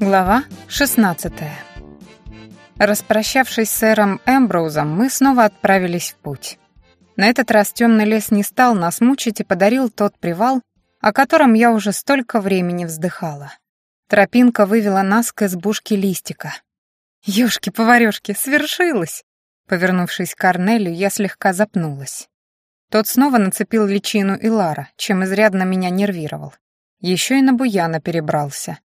Глава 16 Распрощавшись с сэром Эмброузом, мы снова отправились в путь. На этот раз темный лес не стал нас мучить и подарил тот привал, о котором я уже столько времени вздыхала. Тропинка вывела нас к избушке листика. «Ёшки-поварёшки, свершилось!» Повернувшись к Корнелю, я слегка запнулась. Тот снова нацепил личину Илара, чем изрядно меня нервировал. Еще и на Буяна перебрался.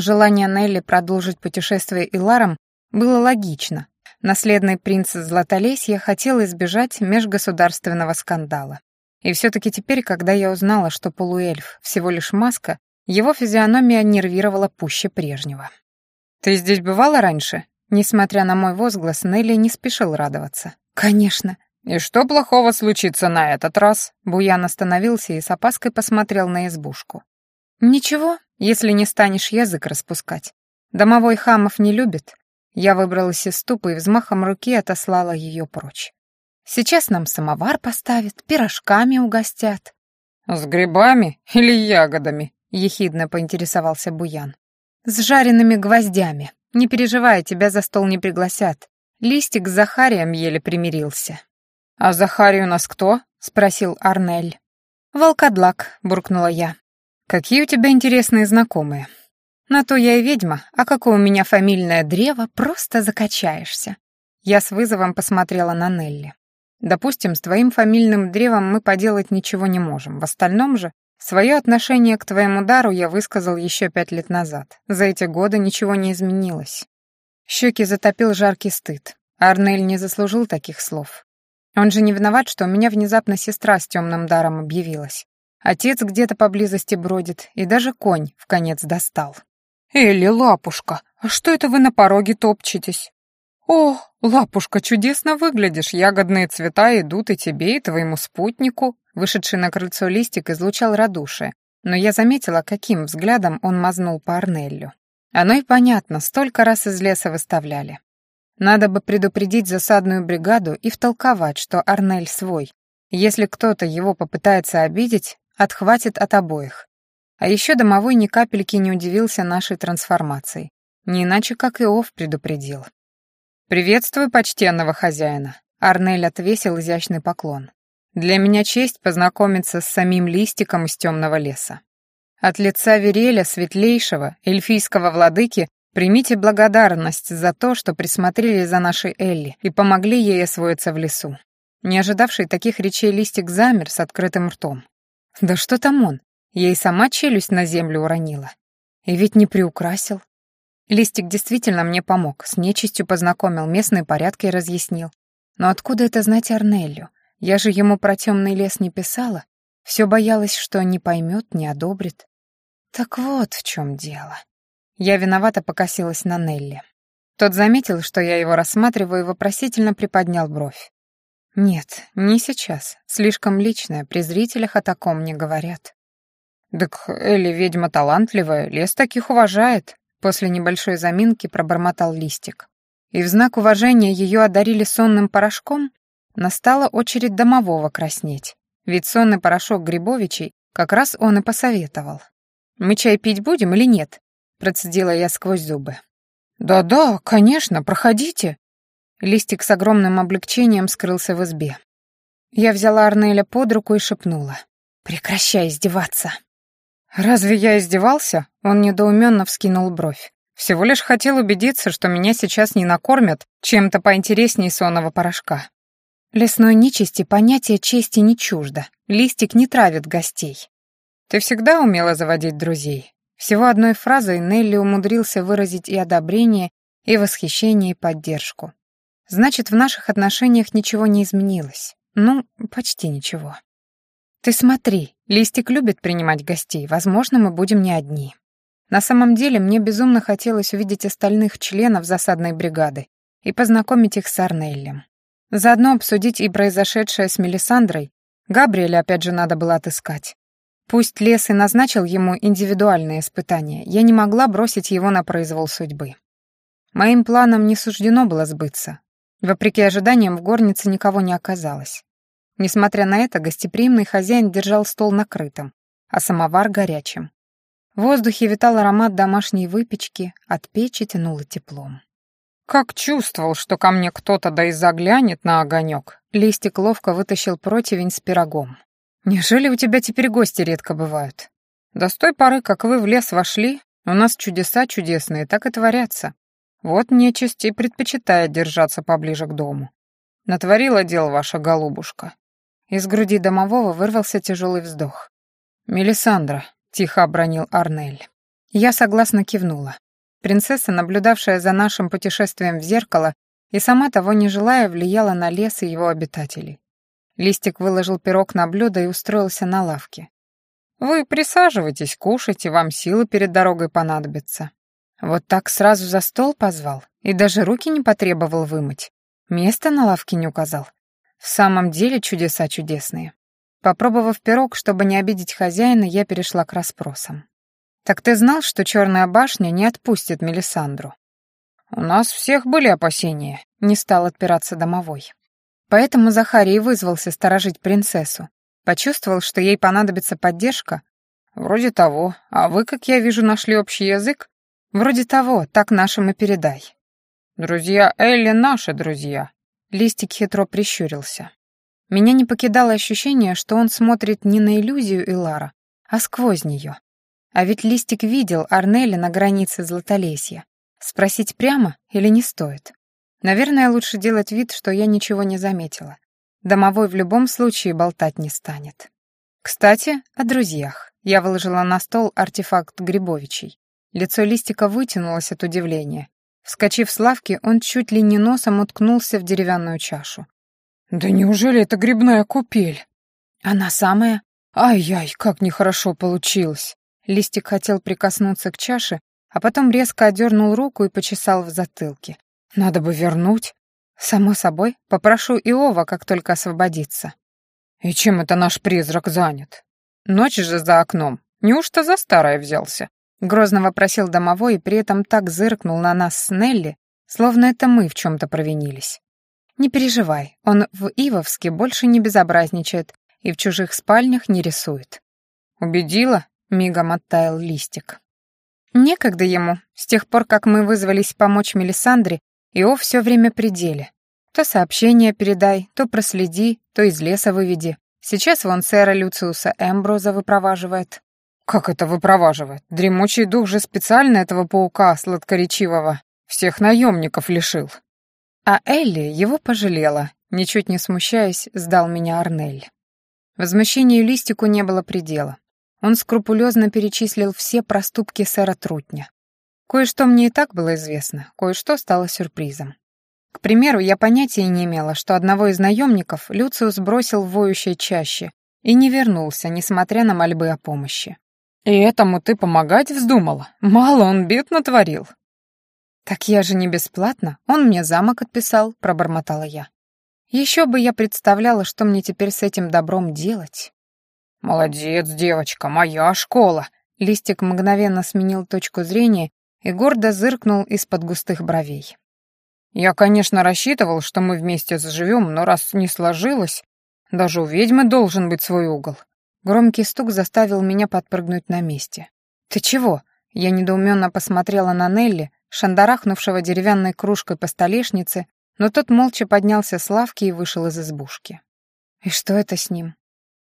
Желание Нелли продолжить путешествие Иларом было логично. Наследный принц Златолесья хотел избежать межгосударственного скандала. И все-таки теперь, когда я узнала, что полуэльф всего лишь маска, его физиономия нервировала пуще прежнего. «Ты здесь бывала раньше?» Несмотря на мой возглас, Нелли не спешил радоваться. «Конечно. «И что плохого случится на этот раз?» Буян остановился и с опаской посмотрел на избушку. «Ничего, если не станешь язык распускать. Домовой хамов не любит». Я выбралась из ступы и взмахом руки отослала ее прочь. «Сейчас нам самовар поставят, пирожками угостят». «С грибами или ягодами?» — ехидно поинтересовался Буян. «С жареными гвоздями. Не переживай, тебя за стол не пригласят. Листик с Захарием еле примирился». «А Захарий у нас кто?» — спросил Арнель. «Волкодлак», — буркнула я. «Какие у тебя интересные знакомые». «На то я и ведьма, а какое у меня фамильное древо, просто закачаешься». Я с вызовом посмотрела на Нелли. «Допустим, с твоим фамильным древом мы поделать ничего не можем. В остальном же, свое отношение к твоему дару я высказал еще пять лет назад. За эти годы ничего не изменилось». Щеки затопил жаркий стыд. Арнель не заслужил таких слов. Он же не виноват, что у меня внезапно сестра с темным даром объявилась. Отец где-то поблизости бродит, и даже конь в конец достал. «Элли, лапушка, а что это вы на пороге топчетесь?» «О, лапушка, чудесно выглядишь, ягодные цвета идут и тебе, и твоему спутнику». Вышедший на крыльцо листик излучал радушие, но я заметила, каким взглядом он мазнул по Арнеллю. Оно и понятно, столько раз из леса выставляли. Надо бы предупредить засадную бригаду и втолковать, что Арнель свой. Если кто-то его попытается обидеть, отхватит от обоих. А еще домовой ни капельки не удивился нашей трансформации. Не иначе, как Иов предупредил. «Приветствую почтенного хозяина», — Арнель отвесил изящный поклон. «Для меня честь познакомиться с самим листиком из темного леса. От лица Вереля, светлейшего, эльфийского владыки, Примите благодарность за то, что присмотрели за нашей Элли и помогли ей освоиться в лесу. Не ожидавший таких речей листик замер с открытым ртом. Да что там он? Ей сама челюсть на землю уронила. И ведь не приукрасил. Листик действительно мне помог, с нечистью познакомил, местные порядки разъяснил. Но откуда это знать Арнелью? Я же ему про темный лес не писала. Все боялась, что не поймет, не одобрит. Так вот в чем дело. Я виновато покосилась на Нелли. Тот заметил, что я его рассматриваю, и вопросительно приподнял бровь. «Нет, не сейчас. Слишком личное, при зрителях о таком не говорят». «Так Элли ведьма талантливая, лес таких уважает», — после небольшой заминки пробормотал листик. И в знак уважения ее одарили сонным порошком, настала очередь домового краснеть. Ведь сонный порошок Грибовичей как раз он и посоветовал. «Мы чай пить будем или нет?» Процедила я сквозь зубы. «Да-да, конечно, проходите». Листик с огромным облегчением скрылся в избе. Я взяла Арнеля под руку и шепнула. «Прекращай издеваться». «Разве я издевался?» Он недоуменно вскинул бровь. «Всего лишь хотел убедиться, что меня сейчас не накормят чем-то поинтереснее сонного порошка». Лесной нечисти понятие чести не чуждо. Листик не травит гостей. «Ты всегда умела заводить друзей?» Всего одной фразой Нелли умудрился выразить и одобрение, и восхищение, и поддержку. Значит, в наших отношениях ничего не изменилось. Ну, почти ничего. Ты смотри, Листик любит принимать гостей, возможно, мы будем не одни. На самом деле, мне безумно хотелось увидеть остальных членов засадной бригады и познакомить их с Арнеллем. Заодно обсудить и произошедшее с Мелисандрой. Габриэля опять же надо было отыскать. Пусть лес и назначил ему индивидуальные испытания, я не могла бросить его на произвол судьбы. Моим планам не суждено было сбыться. Вопреки ожиданиям в горнице никого не оказалось. Несмотря на это, гостеприимный хозяин держал стол накрытым, а самовар горячим. В воздухе витал аромат домашней выпечки, от печи тянуло теплом. «Как чувствовал, что ко мне кто-то да и заглянет на огонек!» Листик ловко вытащил противень с пирогом. «Неужели у тебя теперь гости редко бывают? Да с той поры, как вы в лес вошли, у нас чудеса чудесные так и творятся. Вот нечисть и предпочитает держаться поближе к дому. Натворила дел ваша голубушка». Из груди домового вырвался тяжелый вздох. «Мелисандра, — тихо обронил Арнель. Я согласно кивнула. Принцесса, наблюдавшая за нашим путешествием в зеркало, и сама того не желая, влияла на лес и его обитателей. Листик выложил пирог на блюдо и устроился на лавке. «Вы присаживайтесь, кушайте, вам силы перед дорогой понадобятся». Вот так сразу за стол позвал и даже руки не потребовал вымыть. Место на лавке не указал. В самом деле чудеса чудесные. Попробовав пирог, чтобы не обидеть хозяина, я перешла к расспросам. «Так ты знал, что Черная башня не отпустит Мелисандру?» «У нас всех были опасения», — не стал отпираться домовой. Поэтому Захарий вызвался сторожить принцессу. Почувствовал, что ей понадобится поддержка? Вроде того. А вы, как я вижу, нашли общий язык? Вроде того, так нашим и передай. Друзья Элли наши друзья. Листик хитро прищурился. Меня не покидало ощущение, что он смотрит не на иллюзию Илара, а сквозь нее. А ведь Листик видел Арнеля на границе Златолесья. Спросить прямо или не стоит? Наверное, лучше делать вид, что я ничего не заметила. Домовой в любом случае болтать не станет. Кстати, о друзьях. Я выложила на стол артефакт Грибовичей. Лицо Листика вытянулось от удивления. Вскочив с лавки, он чуть ли не носом уткнулся в деревянную чашу. «Да неужели это грибная купель?» «Она самая?» «Ай-яй, как нехорошо получилось!» Листик хотел прикоснуться к чаше, а потом резко отдернул руку и почесал в затылке. «Надо бы вернуть». «Само собой, попрошу Иова, как только освободится». «И чем это наш призрак занят? Ночь же за окном. Неужто за старое взялся?» Грозно вопросил домовой и при этом так зыркнул на нас с Нелли, словно это мы в чем-то провинились. «Не переживай, он в Ивовске больше не безобразничает и в чужих спальнях не рисует». «Убедила?» — мигом оттаял листик. «Некогда ему. С тех пор, как мы вызвались помочь Мелисандре, Ио все время при деле. То сообщение передай, то проследи, то из леса выведи. Сейчас вон сэра Люциуса Эмброза выпроваживает». «Как это выпроваживает? Дремучий дух же специально этого паука сладкоречивого всех наемников лишил». А Элли его пожалела, ничуть не смущаясь, сдал меня Арнель. Возмущению Листику не было предела. Он скрупулезно перечислил все проступки сэра Трутня. Кое-что мне и так было известно, кое-что стало сюрпризом. К примеру, я понятия не имела, что одного из наемников Люциус бросил в воющей чаще и не вернулся, несмотря на мольбы о помощи. «И этому ты помогать вздумала? Мало он бед натворил», «Так я же не бесплатно, он мне замок отписал», — пробормотала я. «Еще бы я представляла, что мне теперь с этим добром делать». «Молодец, девочка, моя школа!» Листик мгновенно сменил точку зрения и гордо зыркнул из-под густых бровей. «Я, конечно, рассчитывал, что мы вместе заживем, но раз не сложилось, даже у ведьмы должен быть свой угол». Громкий стук заставил меня подпрыгнуть на месте. «Ты чего?» Я недоуменно посмотрела на Нелли, шандарахнувшего деревянной кружкой по столешнице, но тот молча поднялся с лавки и вышел из избушки. И что это с ним?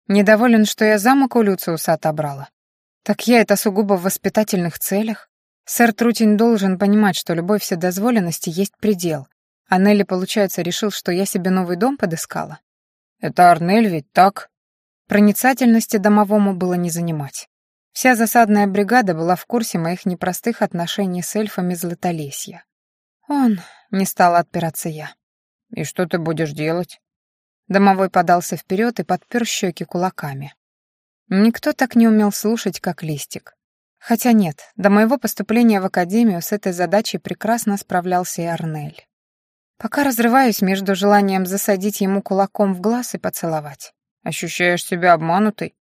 Недоволен, что я замок у Люциуса отобрала. Так я это сугубо в воспитательных целях. Сэр Трутень должен понимать, что любой вседозволенности есть предел. А Нелли, получается, решил, что я себе новый дом подыскала. Это Арнель ведь так? Проницательности домовому было не занимать. Вся засадная бригада была в курсе моих непростых отношений с эльфами Златолесья. Он не стала отпираться я. «И что ты будешь делать?» Домовой подался вперед и подпер щеки кулаками. Никто так не умел слушать, как Листик. Хотя нет, до моего поступления в академию с этой задачей прекрасно справлялся и Арнель. Пока разрываюсь между желанием засадить ему кулаком в глаз и поцеловать. Ощущаешь себя обманутой?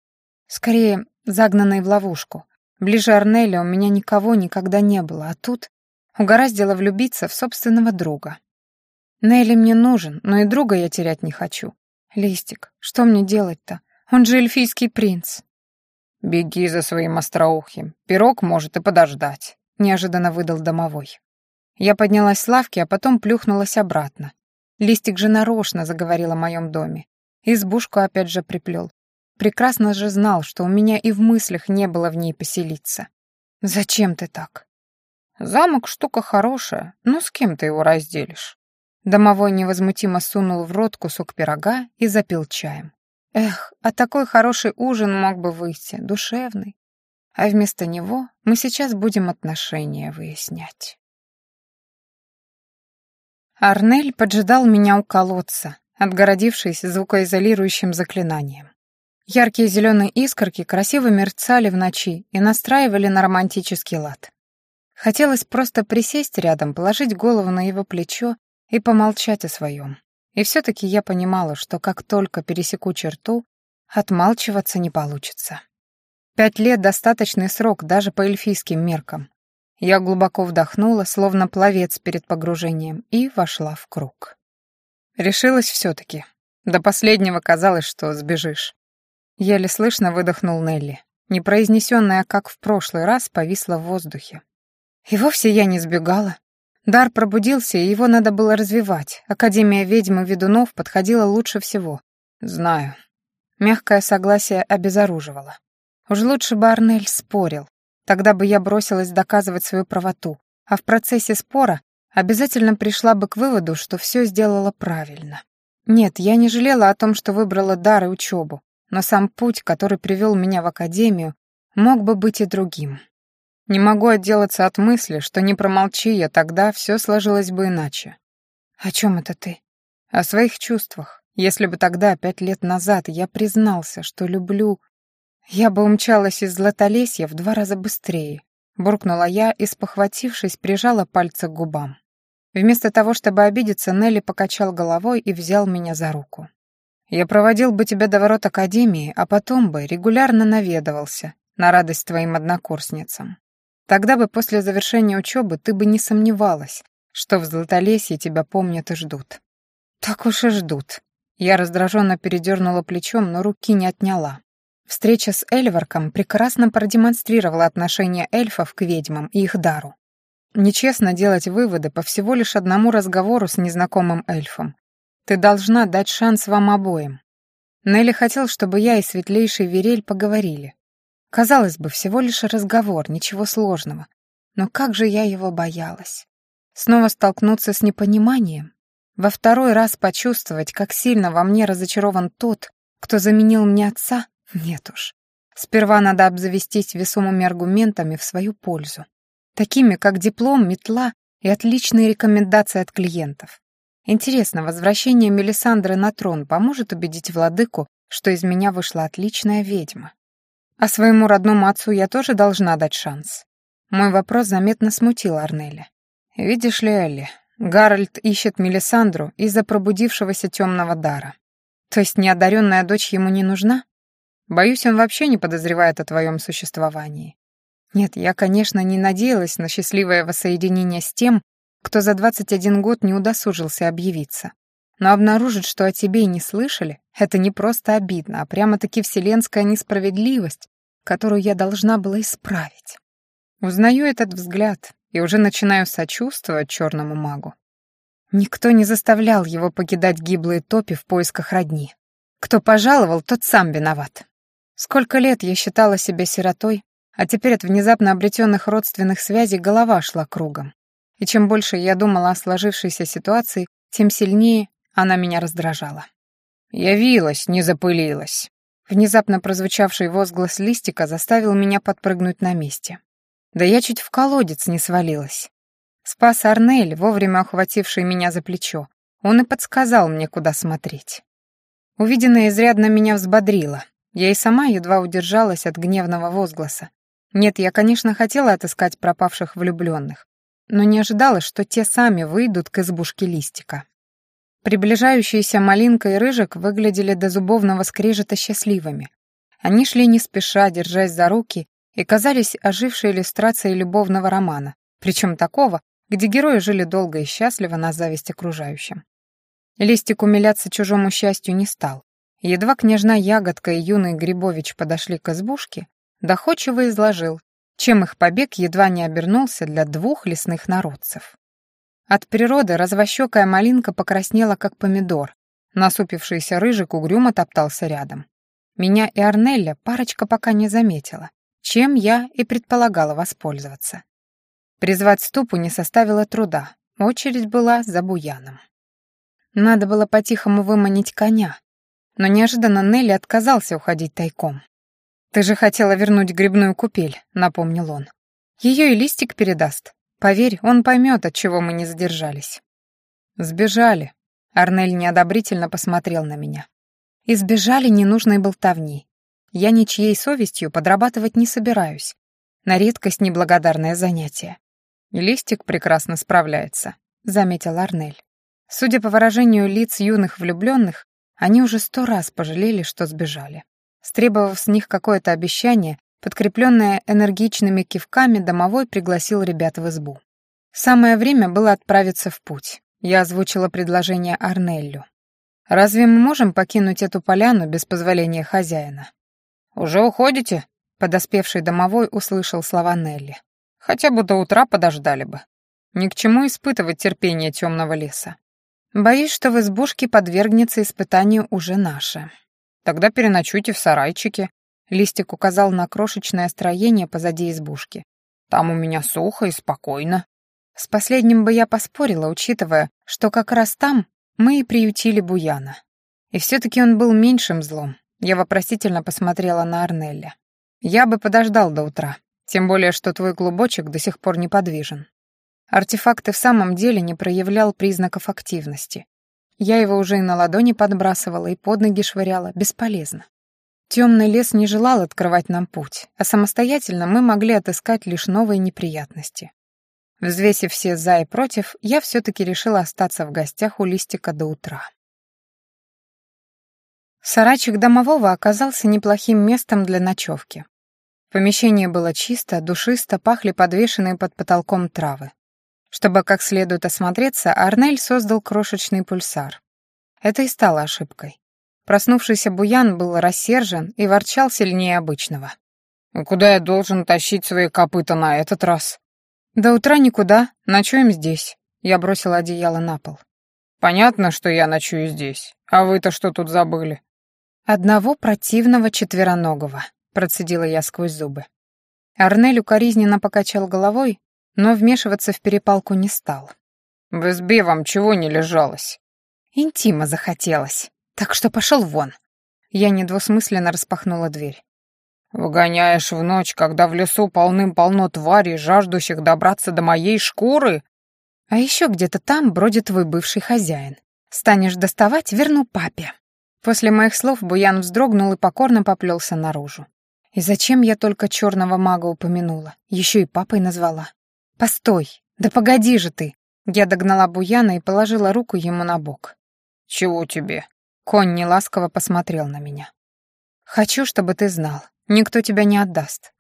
Скорее, загнанной в ловушку. Ближе Арнеля у меня никого никогда не было, а тут угораздило влюбиться в собственного друга. Нелли мне нужен, но и друга я терять не хочу. Листик, что мне делать-то? Он же эльфийский принц. «Беги за своим остроухим. Пирог может и подождать», — неожиданно выдал домовой. Я поднялась с лавки, а потом плюхнулась обратно. Листик же нарочно заговорил о моем доме. Избушку опять же приплел. Прекрасно же знал, что у меня и в мыслях не было в ней поселиться. «Зачем ты так?» «Замок — штука хорошая, но с кем ты его разделишь?» Домовой невозмутимо сунул в рот кусок пирога и запил чаем. Эх, а такой хороший ужин мог бы выйти, душевный. А вместо него мы сейчас будем отношения выяснять. Арнель поджидал меня у колодца, отгородившись звукоизолирующим заклинанием. Яркие зеленые искорки красиво мерцали в ночи и настраивали на романтический лад. Хотелось просто присесть рядом, положить голову на его плечо и помолчать о своем. И все-таки я понимала, что как только пересеку черту, отмалчиваться не получится. Пять лет — достаточный срок даже по эльфийским меркам. Я глубоко вдохнула, словно пловец перед погружением, и вошла в круг. Решилась все-таки. До последнего казалось, что сбежишь. Еле слышно выдохнул Нелли. Непроизнесенная, как в прошлый раз, повисла в воздухе. И вовсе я не сбегала. Дар пробудился, и его надо было развивать. Академия ведьм и ведунов подходила лучше всего. Знаю. Мягкое согласие обезоруживало. Уж лучше бы Арнель спорил. Тогда бы я бросилась доказывать свою правоту. А в процессе спора обязательно пришла бы к выводу, что все сделала правильно. Нет, я не жалела о том, что выбрала дар и учебу, но сам путь, который привел меня в академию, мог бы быть и другим. Не могу отделаться от мысли, что не промолчи я тогда, все сложилось бы иначе. О чем это ты? О своих чувствах. Если бы тогда, пять лет назад, я признался, что люблю... Я бы умчалась из Златолесья в два раза быстрее. Буркнула я и, спохватившись, прижала пальцы к губам. Вместо того, чтобы обидеться, Нелли покачал головой и взял меня за руку. «Я проводил бы тебя до ворот Академии, а потом бы регулярно наведывался, на радость твоим однокурсницам. Тогда бы после завершения учебы ты бы не сомневалась, что в Златолесье тебя помнят и ждут. Так уж и ждут. Я раздраженно передернула плечом, но руки не отняла. Встреча с Эльварком прекрасно продемонстрировала отношение эльфов к ведьмам и их дару. Нечестно делать выводы по всего лишь одному разговору с незнакомым эльфом. Ты должна дать шанс вам обоим. Нелли хотел, чтобы я и светлейший Верель поговорили, Казалось бы, всего лишь разговор, ничего сложного. Но как же я его боялась. Снова столкнуться с непониманием? Во второй раз почувствовать, как сильно во мне разочарован тот, кто заменил мне отца? Нет уж. Сперва надо обзавестись весомыми аргументами в свою пользу. Такими, как диплом, метла и отличные рекомендации от клиентов. Интересно, возвращение Мелисандры на трон поможет убедить владыку, что из меня вышла отличная ведьма? А своему родному отцу я тоже должна дать шанс. Мой вопрос заметно смутил Арнеля. Видишь ли, Элли, Гарольд ищет Мелисандру из-за пробудившегося темного дара. То есть неодаренная дочь ему не нужна? Боюсь, он вообще не подозревает о твоем существовании. Нет, я, конечно, не надеялась на счастливое воссоединение с тем, кто за 21 год не удосужился объявиться. Но обнаружить, что о тебе и не слышали, это не просто обидно, а прямо-таки вселенская несправедливость, которую я должна была исправить. Узнаю этот взгляд и уже начинаю сочувствовать черному магу. Никто не заставлял его покидать гиблые топи в поисках родни. Кто пожаловал, тот сам виноват. Сколько лет я считала себя сиротой, а теперь от внезапно обретенных родственных связей голова шла кругом. И чем больше я думала о сложившейся ситуации, тем сильнее она меня раздражала. «Явилась, не запылилась». Внезапно прозвучавший возглас листика заставил меня подпрыгнуть на месте. Да я чуть в колодец не свалилась. Спас Арнель, вовремя охвативший меня за плечо. Он и подсказал мне, куда смотреть. Увиденное изрядно меня взбодрило. Я и сама едва удержалась от гневного возгласа. Нет, я, конечно, хотела отыскать пропавших влюбленных, но не ожидала, что те сами выйдут к избушке листика. Приближающиеся Малинка и Рыжик выглядели до зубовного скрежета счастливыми. Они шли не спеша, держась за руки, и казались ожившей иллюстрацией любовного романа, причем такого, где герои жили долго и счастливо на зависть окружающим. Листик умиляться чужому счастью не стал. Едва княжна Ягодка и юный Грибович подошли к избушке, доходчиво изложил, чем их побег едва не обернулся для двух лесных народцев. От природы развощекая малинка покраснела, как помидор, насупившийся рыжик угрюмо топтался рядом. Меня и Арнелля парочка пока не заметила, чем я и предполагала воспользоваться. Призвать ступу не составило труда, очередь была за буяном. Надо было по-тихому выманить коня, но неожиданно Нелли отказался уходить тайком. «Ты же хотела вернуть грибную купель», — напомнил он. «Ее и листик передаст. Поверь, он поймет, от чего мы не задержались». «Сбежали», — Арнель неодобрительно посмотрел на меня. «И сбежали ненужной болтовни. Я ничьей совестью подрабатывать не собираюсь. На редкость неблагодарное занятие». «Листик прекрасно справляется», — заметил Арнель. Судя по выражению лиц юных влюбленных, они уже сто раз пожалели, что сбежали. Стребовав с них какое-то обещание, подкрепленное энергичными кивками, домовой пригласил ребят в избу. Самое время было отправиться в путь. Я озвучила предложение Арнеллю. «Разве мы можем покинуть эту поляну без позволения хозяина?» «Уже уходите?» — подоспевший домовой услышал слова Нелли. «Хотя бы до утра подождали бы. Ни к чему испытывать терпение темного леса. Боюсь, что в избушке подвергнется испытанию уже наше». Тогда переночуйте в сарайчике. Листик указал на крошечное строение позади избушки. Там у меня сухо и спокойно. С последним бы я поспорила, учитывая, что как раз там мы и приютили Буяна. И все-таки он был меньшим злом. Я вопросительно посмотрела на Арнелля. Я бы подождал до утра, тем более, что твой клубочек до сих пор неподвижен. Артефакт и в самом деле не проявлял признаков активности. Я его уже и на ладони подбрасывала, и под ноги швыряла. Бесполезно. Темный лес не желал открывать нам путь, а самостоятельно мы могли отыскать лишь новые неприятности. Взвесив все «за» и «против», я все-таки решила остаться в гостях у Листика до утра. Сарайчик домового оказался неплохим местом для ночевки. Помещение было чисто, душисто, пахли подвешенные под потолком травы. Чтобы как следует осмотреться, Арнель создал крошечный пульсар. Это и стало ошибкой. Проснувшийся Буян был рассержен и ворчал сильнее обычного. «И куда я должен тащить свои копыта на этот раз?» «До утра никуда, ночуем здесь». Я бросил одеяло на пол. «Понятно, что я ночую здесь. А вы-то что тут забыли?» «Одного противного четвероногого», — процедила я сквозь зубы. Арнель укоризненно покачал головой, но вмешиваться в перепалку не стал. «В избе вам чего не лежалось?» «Интима захотелось, так что пошел вон». Я недвусмысленно распахнула дверь. «Выгоняешь в ночь, когда в лесу полным-полно тварей, жаждущих добраться до моей шкуры?» «А еще где-то там бродит твой бывший хозяин. Станешь доставать, верну папе». После моих слов Буян вздрогнул и покорно поплелся наружу. И зачем я только черного мага упомянула? Еще и папой назвала. «Постой! Да погоди же ты!» Я догнала Буяна и положила руку ему на бок. «Чего тебе?» Конь неласково посмотрел на меня. «Хочу, чтобы ты знал. Никто тебя не отдаст».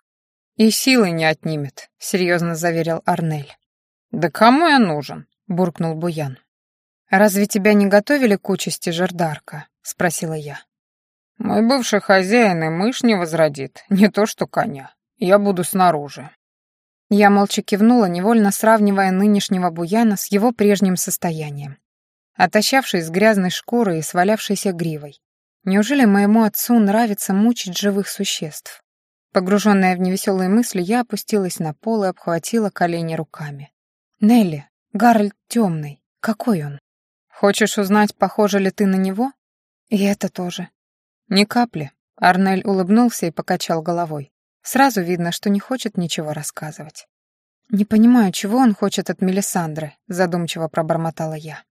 «И силы не отнимет», — серьезно заверил Арнель. «Да кому я нужен?» — буркнул Буян. «Разве тебя не готовили к участи Жердарка?» — спросила я. «Мой бывший хозяин и мышь не возродит, не то что коня. Я буду снаружи». Я молча кивнула, невольно сравнивая нынешнего буяна с его прежним состоянием. Отощавший с грязной шкурой и свалявшейся гривой. Неужели моему отцу нравится мучить живых существ? Погруженная в невеселые мысли, я опустилась на пол и обхватила колени руками. «Нелли, Гарольд темный. Какой он? Хочешь узнать, похожа ли ты на него?» «И это тоже». «Ни капли». Арнель улыбнулся и покачал головой. Сразу видно, что не хочет ничего рассказывать. «Не понимаю, чего он хочет от Мелисандры», — задумчиво пробормотала я.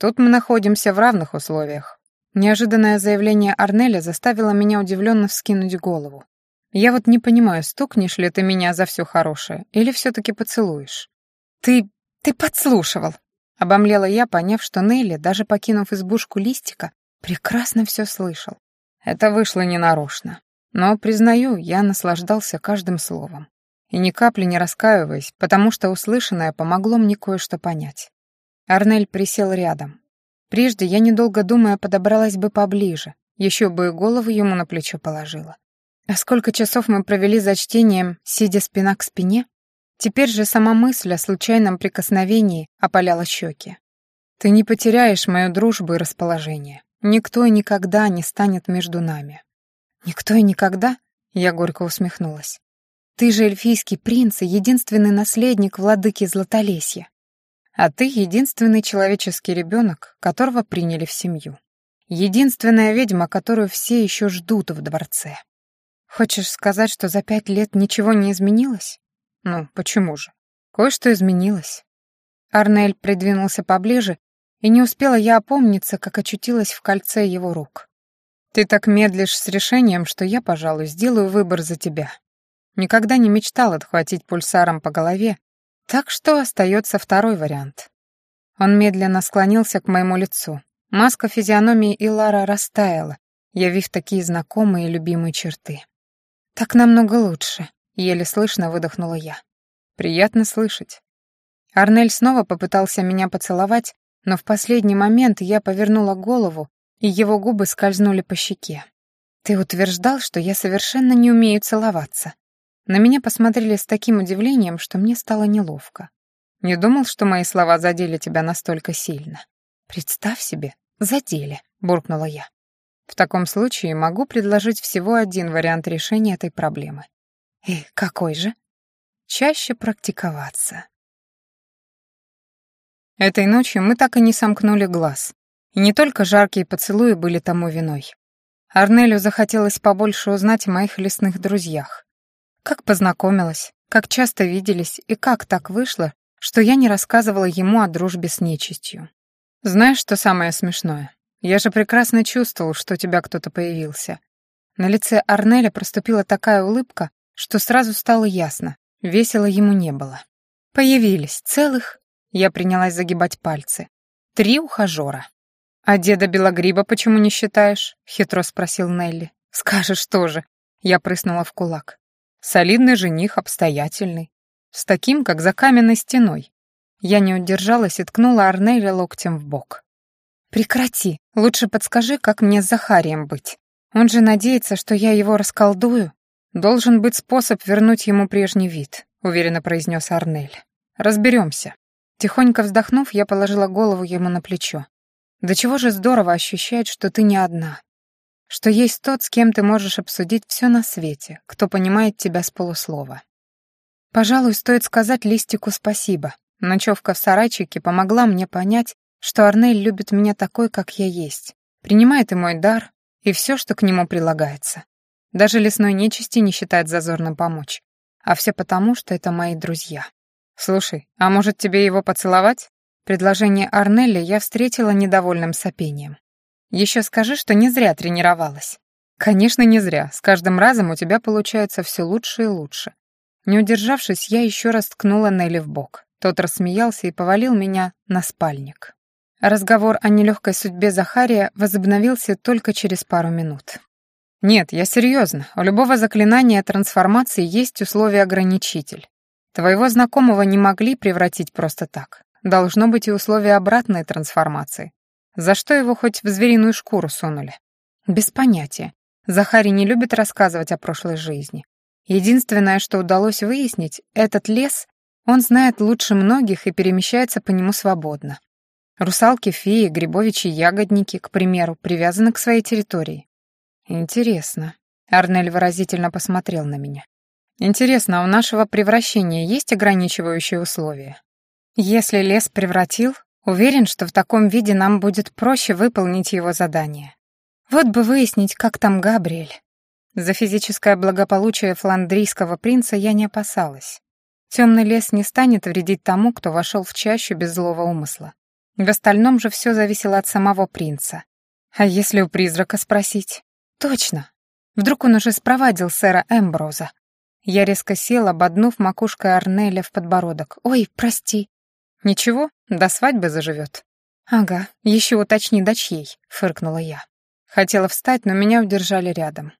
«Тут мы находимся в равных условиях». Неожиданное заявление Арнеля заставило меня удивленно вскинуть голову. «Я вот не понимаю, стукнешь ли ты меня за все хорошее, или все-таки поцелуешь?» «Ты... ты подслушивал!» — обомлела я, поняв, что Нелли, даже покинув избушку листика, прекрасно все слышал. Это вышло ненарочно. Но, признаю, я наслаждался каждым словом. И ни капли не раскаиваясь, потому что услышанное помогло мне кое-что понять. Арнель присел рядом. Прежде я, недолго думая, подобралась бы поближе, еще бы и голову ему на плечо положила. А сколько часов мы провели за чтением, сидя спина к спине? Теперь же сама мысль о случайном прикосновении опаляла щеки. Ты не потеряешь мою дружбу и расположение. Никто и никогда не станет между нами. Никто и никогда? Я горько усмехнулась. Ты же эльфийский принц и единственный наследник владыки Златолесья. А ты единственный человеческий ребенок, которого приняли в семью. Единственная ведьма, которую все еще ждут в дворце. Хочешь сказать, что за пять лет ничего не изменилось? Ну, почему же? Кое-что изменилось. Арнель придвинулся поближе, и не успела я опомниться, как очутилась в кольце его рук. Ты так медлишь с решением, что я, пожалуй, сделаю выбор за тебя. Никогда не мечтал отхватить пульсаром по голове, так что остается второй вариант. Он медленно склонился к моему лицу. Маска физиономии Илара растаяла, явив такие знакомые и любимые черты. «Так намного лучше», — еле слышно выдохнула я. «Приятно слышать». Арнель снова попытался меня поцеловать, но в последний момент я повернула голову, и его губы скользнули по щеке. «Ты утверждал, что я совершенно не умею целоваться». На меня посмотрели с таким удивлением, что мне стало неловко. Не думал, что мои слова задели тебя настолько сильно. «Представь себе, задели», — буркнула я. В таком случае могу предложить всего один вариант решения этой проблемы. И какой же? Чаще практиковаться. Этой ночью мы так и не сомкнули глаз. И не только жаркие поцелуи были тому виной. Арнелю захотелось побольше узнать о моих лесных друзьях. Как познакомилась, как часто виделись и как так вышло, что я не рассказывала ему о дружбе с нечистью. Знаешь, что самое смешное? Я же прекрасно чувствовал, что у тебя кто-то появился. На лице Арнеля проступила такая улыбка, что сразу стало ясно, весело ему не было. Появились целых, я принялась загибать пальцы, три ухажера. «А деда Белогриба почему не считаешь?» — хитро спросил Нелли. «Скажешь тоже». Я прыснула в кулак. «Солидный жених, обстоятельный. С таким, как за каменной стеной». Я не удержалась и ткнула Арнеля локтем в бок. «Прекрати. Лучше подскажи, как мне с Захарием быть. Он же надеется, что я его расколдую. Должен быть способ вернуть ему прежний вид», — уверенно произнес Арнель. «Разберемся». Тихонько вздохнув, я положила голову ему на плечо. «Да чего же здорово ощущать, что ты не одна. Что есть тот, с кем ты можешь обсудить все на свете, кто понимает тебя с полуслова. Пожалуй, стоит сказать Листику спасибо. Ночевка в сарайчике помогла мне понять, что Арнель любит меня такой, как я есть, принимает и мой дар, и все, что к нему прилагается. Даже лесной нечисти не считает зазорным помочь. А все потому, что это мои друзья. «Слушай, а может тебе его поцеловать?» Предложение Арнелли я встретила недовольным сопением. «Еще скажи, что не зря тренировалась». «Конечно, не зря. С каждым разом у тебя получается все лучше и лучше». Не удержавшись, я еще раз ткнула Нелли в бок. Тот рассмеялся и повалил меня на спальник. Разговор о нелегкой судьбе Захария возобновился только через пару минут. «Нет, я серьезно. У любого заклинания трансформации есть условие-ограничитель. Твоего знакомого не могли превратить просто так. Должно быть и условие обратной трансформации. За что его хоть в звериную шкуру сунули? Без понятия. Захарий не любит рассказывать о прошлой жизни. Единственное, что удалось выяснить, этот лес он знает лучше многих и перемещается по нему свободно. Русалки, феи, грибовичьи ягодники, к примеру, привязаны к своей территории. Интересно. Арнель выразительно посмотрел на меня. Интересно, а у нашего превращения есть ограничивающие условия? Если лес превратил, уверен, что в таком виде нам будет проще выполнить его задание. Вот бы выяснить, как там Габриэль. За физическое благополучие фландрийского принца я не опасалась. Темный лес не станет вредить тому, кто вошел в чащу без злого умысла. В остальном же все зависело от самого принца. А если у призрака спросить? Точно. Вдруг он уже спровадил сэра Эмброза. Я резко села, ободнув макушкой Арнеля в подбородок. «Ой, прости». «Ничего, до свадьбы заживет». «Ага, еще уточни, до чьей», — фыркнула я. Хотела встать, но меня удержали рядом.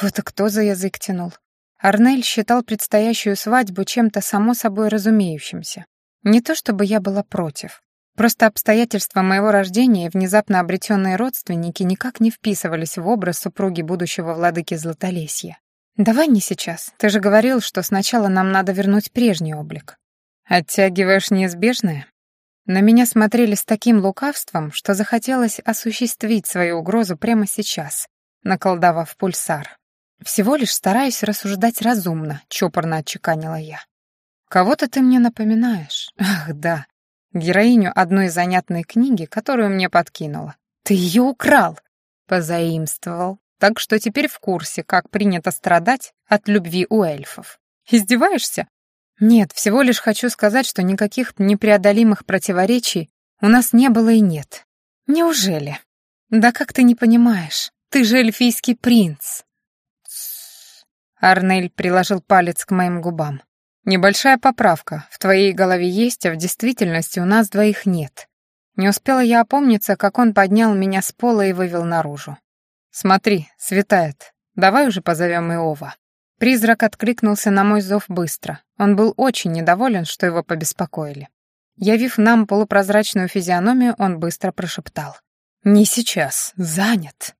Вот и кто за язык тянул. Арнель считал предстоящую свадьбу чем-то само собой разумеющимся. Не то чтобы я была против. Просто обстоятельства моего рождения и внезапно обретенные родственники никак не вписывались в образ супруги будущего владыки Златолесья. «Давай не сейчас. Ты же говорил, что сначала нам надо вернуть прежний облик». «Оттягиваешь неизбежное?» На меня смотрели с таким лукавством, что захотелось осуществить свою угрозу прямо сейчас, наколдовав пульсар. «Всего лишь стараюсь рассуждать разумно», — чопорно отчеканила я. «Кого-то ты мне напоминаешь. Ах, да, героиню одной занятной книги, которую мне подкинула. Ты ее украл!» «Позаимствовал. Так что теперь в курсе, как принято страдать от любви у эльфов. Издеваешься?» «Нет, всего лишь хочу сказать, что никаких непреодолимых противоречий у нас не было и нет. Неужели? Да как ты не понимаешь? Ты же эльфийский принц!» Арнель приложил палец к моим губам. «Небольшая поправка. В твоей голове есть, а в действительности у нас двоих нет. Не успела я опомниться, как он поднял меня с пола и вывел наружу. «Смотри, светает. Давай уже позовем Иова». Призрак откликнулся на мой зов быстро. Он был очень недоволен, что его побеспокоили. Явив нам полупрозрачную физиономию, он быстро прошептал. «Не сейчас. Занят».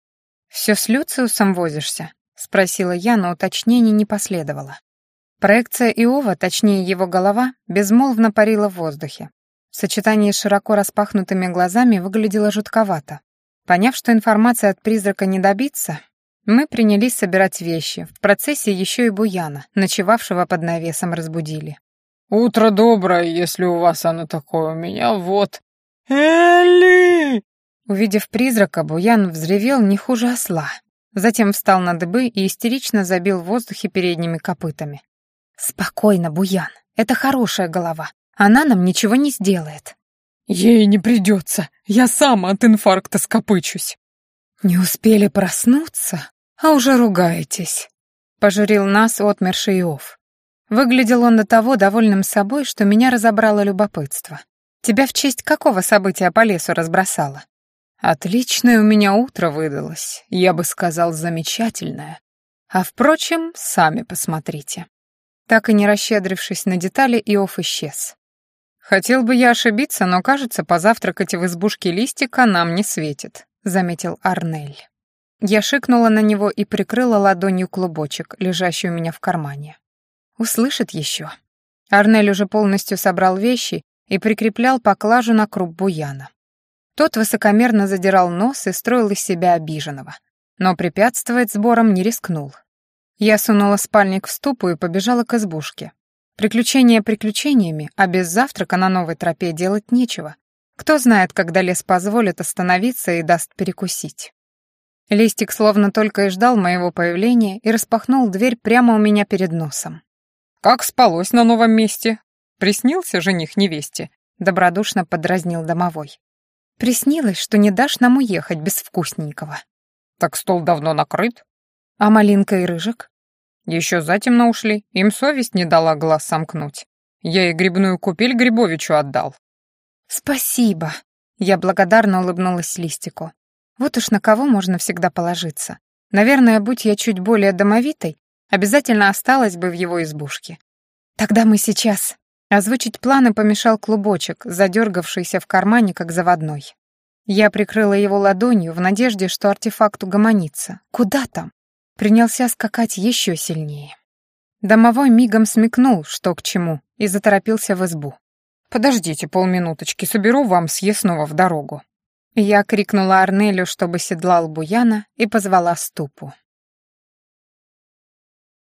«Все с Люциусом возишься?» — спросила я, но уточнений не последовало. Проекция Иова, точнее его голова, безмолвно парила в воздухе. В сочетании с широко распахнутыми глазами выглядело жутковато. Поняв, что информация от призрака не добиться, мы принялись собирать вещи. В процессе еще и Буяна, ночевавшего под навесом, разбудили. «Утро доброе, если у вас оно такое, у меня вот...» «Элли!» Увидев призрака, Буян взревел не хуже осла. Затем встал на дыбы и истерично забил в воздухе передними копытами. «Спокойно, Буян, это хорошая голова. Она нам ничего не сделает». «Ей не придется. Я сам от инфаркта скопычусь». «Не успели проснуться, а уже ругаетесь», — пожурил нас отмерший Иов. Выглядел он до того довольным собой, что меня разобрало любопытство. «Тебя в честь какого события по лесу разбросало?» «Отличное у меня утро выдалось, я бы сказал, замечательное. А впрочем, сами посмотрите». Так и не расщедрившись на детали, Иов исчез. «Хотел бы я ошибиться, но, кажется, позавтракать в избушке листика нам не светит», — заметил Арнель. Я шикнула на него и прикрыла ладонью клубочек, лежащий у меня в кармане. «Услышит еще». Арнель уже полностью собрал вещи и прикреплял поклажу на круп буяна. Тот высокомерно задирал нос и строил из себя обиженного. Но препятствовать сборам не рискнул. Я сунула спальник в ступу и побежала к избушке. Приключения приключениями, а без завтрака на новой тропе делать нечего. Кто знает, когда лес позволит остановиться и даст перекусить. Листик словно только и ждал моего появления и распахнул дверь прямо у меня перед носом. «Как спалось на новом месте? Приснился жених невесте?» — добродушно подразнил домовой. «Приснилось, что не дашь нам уехать без вкусненького». «Так стол давно накрыт?» «А малинка и рыжик?» Еще затемно ушли, им совесть не дала глаз сомкнуть. Я и грибную купель Грибовичу отдал. Спасибо. Я благодарно улыбнулась Листику. Вот уж на кого можно всегда положиться. Наверное, будь я чуть более домовитой, обязательно осталась бы в его избушке. Тогда мы сейчас. Озвучить планы помешал клубочек, задергавшийся в кармане, как заводной. Я прикрыла его ладонью в надежде, что артефакт угомонится. Куда там? принялся скакать еще сильнее. Домовой мигом смекнул, что к чему, и заторопился в избу. «Подождите полминуточки, соберу вам съестного в дорогу». Я крикнула Арнелю, чтобы седлал Буяна, и позвала ступу.